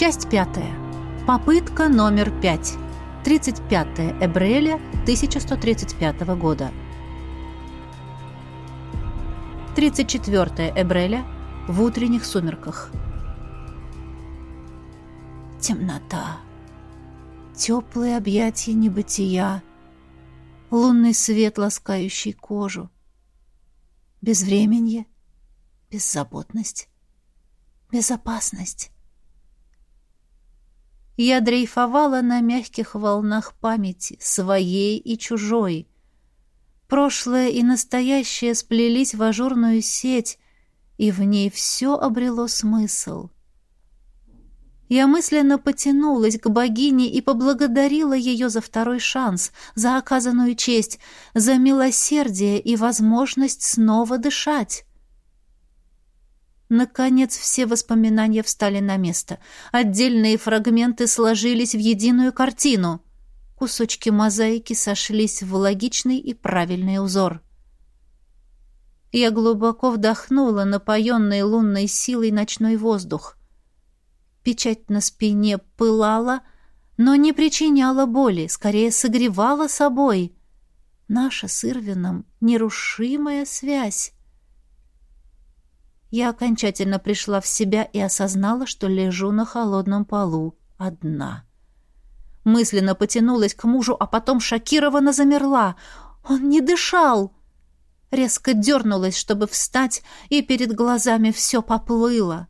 Часть пятая. Попытка номер пять. 35 Эбреля 1135 года. 34 Эбреля в утренних сумерках. Темнота. Теплые объятия небытия. Лунный свет, ласкающий кожу. Безвременье, беззаботность, безопасность. Я дрейфовала на мягких волнах памяти, своей и чужой. Прошлое и настоящее сплелись в ажурную сеть, и в ней все обрело смысл. Я мысленно потянулась к богине и поблагодарила ее за второй шанс, за оказанную честь, за милосердие и возможность снова дышать. Наконец все воспоминания встали на место. Отдельные фрагменты сложились в единую картину. Кусочки мозаики сошлись в логичный и правильный узор. Я глубоко вдохнула напоенный лунной силой ночной воздух. Печать на спине пылала, но не причиняла боли, скорее согревала собой. Наша с Ирвином нерушимая связь. Я окончательно пришла в себя и осознала, что лежу на холодном полу одна. Мысленно потянулась к мужу, а потом шокированно замерла. Он не дышал. Резко дернулась, чтобы встать, и перед глазами все поплыло.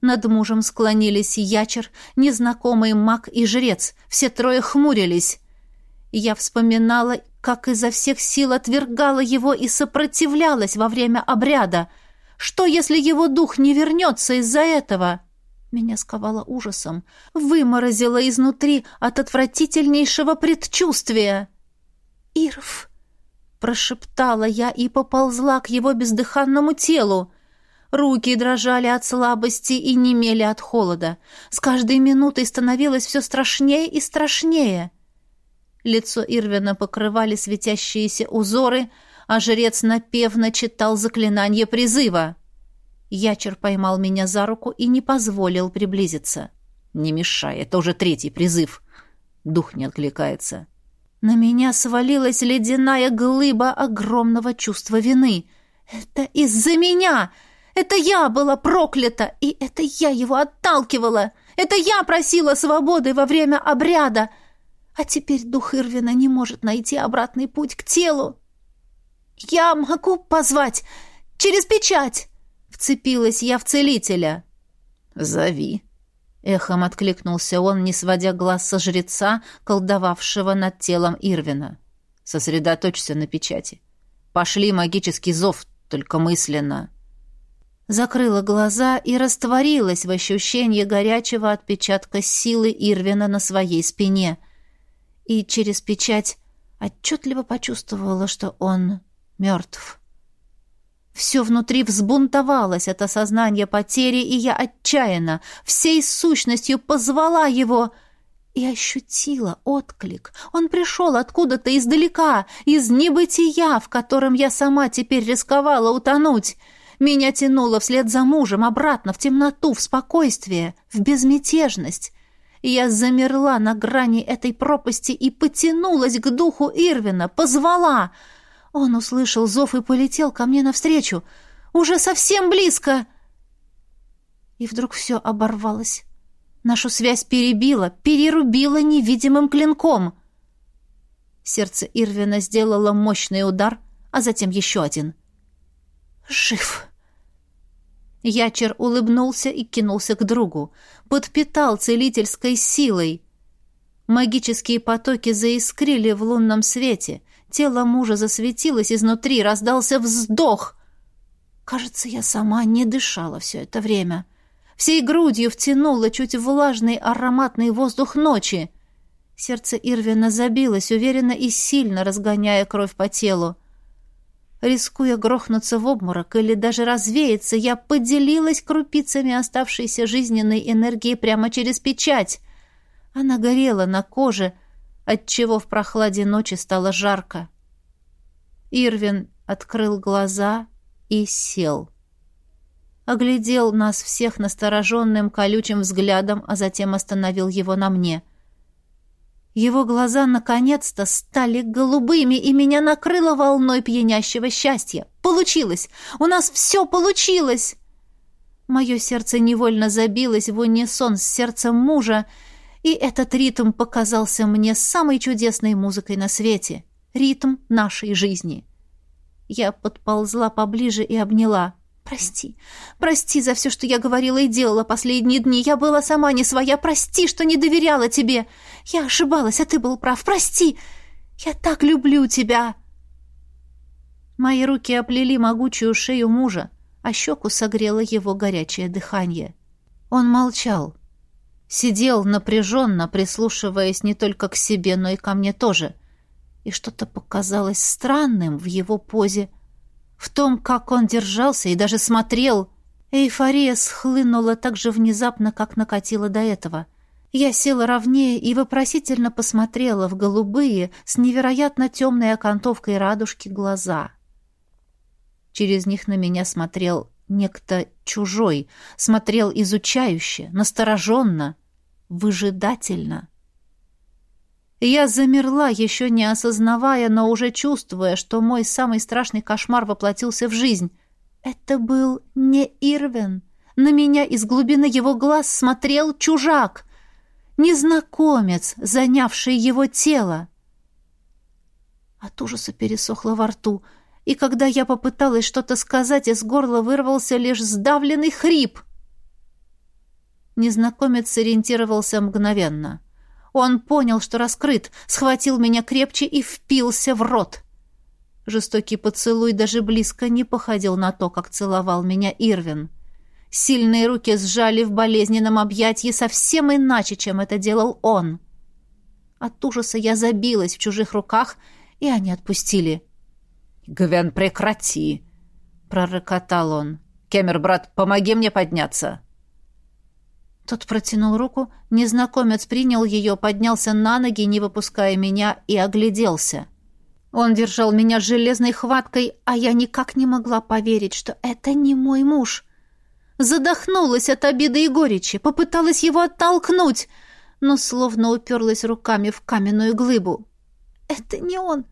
Над мужем склонились ячер, незнакомый маг и жрец. Все трое хмурились. Я вспоминала, как изо всех сил отвергала его и сопротивлялась во время обряда — что, если его дух не вернется из-за этого? Меня сковало ужасом, выморозило изнутри от отвратительнейшего предчувствия. «Ирф!» — прошептала я и поползла к его бездыханному телу. Руки дрожали от слабости и немели от холода. С каждой минутой становилось все страшнее и страшнее. Лицо Ирвина покрывали светящиеся узоры — а жрец напевно читал заклинание призыва. Ячер поймал меня за руку и не позволил приблизиться. «Не мешай, это уже третий призыв». Дух не откликается. На меня свалилась ледяная глыба огромного чувства вины. «Это из-за меня! Это я была проклята, и это я его отталкивала! Это я просила свободы во время обряда!» А теперь дух Ирвина не может найти обратный путь к телу. «Я могу позвать! Через печать!» Вцепилась я в целителя. «Зови!» Эхом откликнулся он, не сводя глаз со жреца, колдовавшего над телом Ирвина. «Сосредоточься на печати. Пошли магический зов, только мысленно». Закрыла глаза и растворилась в ощущении горячего отпечатка силы Ирвина на своей спине. И через печать отчетливо почувствовала, что он мертв. Все внутри взбунтовалось от осознания потери, и я отчаянно, всей сущностью позвала его и ощутила отклик. Он пришел откуда-то издалека, из небытия, в котором я сама теперь рисковала утонуть. Меня тянуло вслед за мужем обратно в темноту, в спокойствие, в безмятежность. Я замерла на грани этой пропасти и потянулась к духу Ирвина, позвала — он услышал зов и полетел ко мне навстречу. Уже совсем близко. И вдруг все оборвалось. Нашу связь перебило, перерубило невидимым клинком. Сердце Ирвина сделало мощный удар, а затем еще один. «Жив!» Ячер улыбнулся и кинулся к другу. Подпитал целительской силой. Магические потоки заискрили в лунном свете. Тело мужа засветилось изнутри, раздался вздох. Кажется, я сама не дышала все это время. Всей грудью втянула чуть влажный ароматный воздух ночи. Сердце Ирвина забилось, уверенно и сильно разгоняя кровь по телу. Рискуя грохнуться в обморок или даже развеяться, я поделилась крупицами оставшейся жизненной энергии прямо через печать. Она горела на коже, отчего в прохладе ночи стало жарко. Ирвин открыл глаза и сел. Оглядел нас всех настороженным, колючим взглядом, а затем остановил его на мне. Его глаза наконец-то стали голубыми, и меня накрыло волной пьянящего счастья. Получилось! У нас все получилось! Мое сердце невольно забилось в унисон с сердцем мужа, и этот ритм показался мне самой чудесной музыкой на свете. Ритм нашей жизни. Я подползла поближе и обняла. «Прости, прости за все, что я говорила и делала последние дни. Я была сама не своя. Прости, что не доверяла тебе. Я ошибалась, а ты был прав. Прости! Я так люблю тебя!» Мои руки оплели могучую шею мужа, а щеку согрело его горячее дыхание. Он молчал. Сидел напряженно, прислушиваясь не только к себе, но и ко мне тоже. И что-то показалось странным в его позе, в том, как он держался и даже смотрел. Эйфория схлынула так же внезапно, как накатила до этого. Я села ровнее и вопросительно посмотрела в голубые, с невероятно темной окантовкой радужки глаза. Через них на меня смотрел некто чужой, смотрел изучающе, настороженно, выжидательно. Я замерла, еще не осознавая, но уже чувствуя, что мой самый страшный кошмар воплотился в жизнь. Это был не Ирвин. На меня из глубины его глаз смотрел чужак, незнакомец, занявший его тело. От ужаса пересохло во рту, и когда я попыталась что-то сказать, из горла вырвался лишь сдавленный хрип — Незнакомец сориентировался мгновенно. Он понял, что раскрыт, схватил меня крепче и впился в рот. Жестокий поцелуй даже близко не походил на то, как целовал меня Ирвин. Сильные руки сжали в болезненном объятии совсем иначе, чем это делал он. От ужаса я забилась в чужих руках, и они отпустили. «Гвен, прекрати!» — пророкотал он. «Кемер, брат, помоги мне подняться!» Тот протянул руку, незнакомец принял ее, поднялся на ноги, не выпуская меня, и огляделся. Он держал меня железной хваткой, а я никак не могла поверить, что это не мой муж. Задохнулась от обиды и горечи, попыталась его оттолкнуть, но словно уперлась руками в каменную глыбу. «Это не он!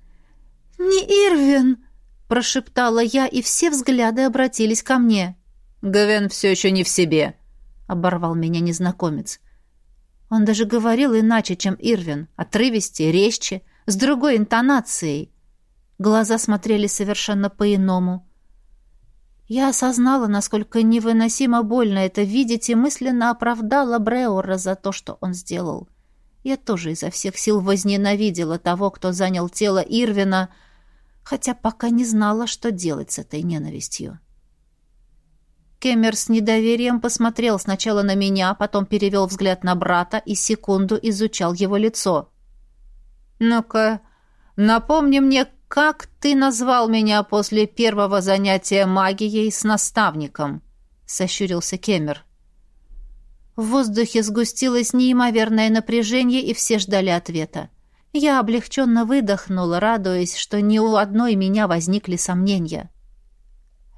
Не Ирвин!» — прошептала я, и все взгляды обратились ко мне. «Гвен все еще не в себе», оборвал меня незнакомец. Он даже говорил иначе, чем Ирвин, отрывисте, резче, с другой интонацией. Глаза смотрели совершенно по-иному. Я осознала, насколько невыносимо больно это видеть, и мысленно оправдала Бреора за то, что он сделал. Я тоже изо всех сил возненавидела того, кто занял тело Ирвина, хотя пока не знала, что делать с этой ненавистью. Кемер с недоверием посмотрел сначала на меня, потом перевел взгляд на брата и секунду изучал его лицо. «Ну-ка, напомни мне, как ты назвал меня после первого занятия магией с наставником?» — сощурился Кемер. В воздухе сгустилось неимоверное напряжение, и все ждали ответа. Я облегченно выдохнула, радуясь, что ни у одной меня возникли сомнения.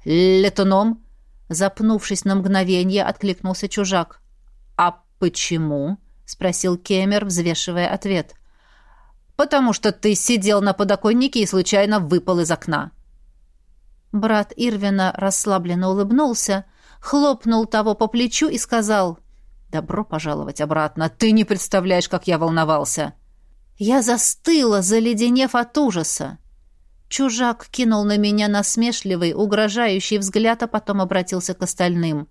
«Летуном?» Запнувшись на мгновение, откликнулся чужак. «А почему?» — спросил Кемер, взвешивая ответ. «Потому что ты сидел на подоконнике и случайно выпал из окна». Брат Ирвина расслабленно улыбнулся, хлопнул того по плечу и сказал «Добро пожаловать обратно. Ты не представляешь, как я волновался». Я застыла, заледенев от ужаса. Чужак кинул на меня насмешливый, угрожающий взгляд, а потом обратился к остальным.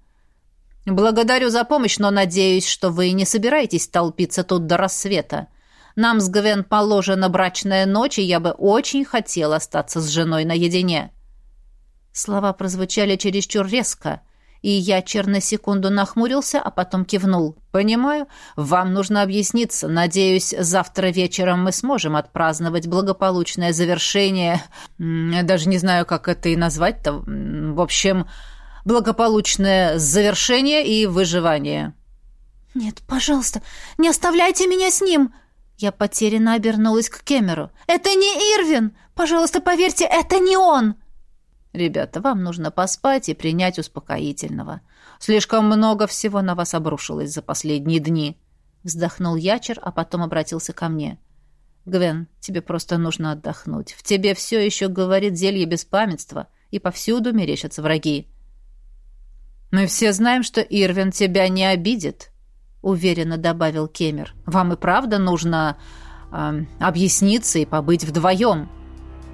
«Благодарю за помощь, но надеюсь, что вы не собираетесь толпиться тут до рассвета. Нам с Гвен положена брачная ночь, и я бы очень хотел остаться с женой наедине». Слова прозвучали чересчур резко — и я черно секунду нахмурился, а потом кивнул. «Понимаю. Вам нужно объясниться. Надеюсь, завтра вечером мы сможем отпраздновать благополучное завершение. Даже не знаю, как это и назвать-то. В общем, благополучное завершение и выживание». «Нет, пожалуйста, не оставляйте меня с ним!» Я потерянно обернулась к Кемеру. «Это не Ирвин! Пожалуйста, поверьте, это не он!» Ребята, вам нужно поспать и принять успокоительного. Слишком много всего на вас обрушилось за последние дни. Вздохнул Ячер, а потом обратился ко мне. Гвен, тебе просто нужно отдохнуть. В тебе все еще говорит зелье беспамятства, и повсюду мерещатся враги. Мы все знаем, что Ирвин тебя не обидит, уверенно добавил Кемер. Вам и правда нужно э, объясниться и побыть вдвоем.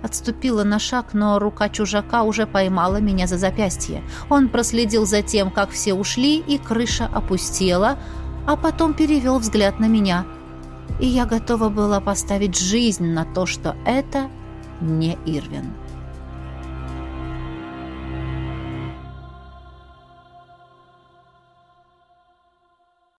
Отступила на шаг, но рука чужака уже поймала меня за запястье. Он проследил за тем, как все ушли, и крыша опустела, а потом перевел взгляд на меня. И я готова была поставить жизнь на то, что это не Ирвин.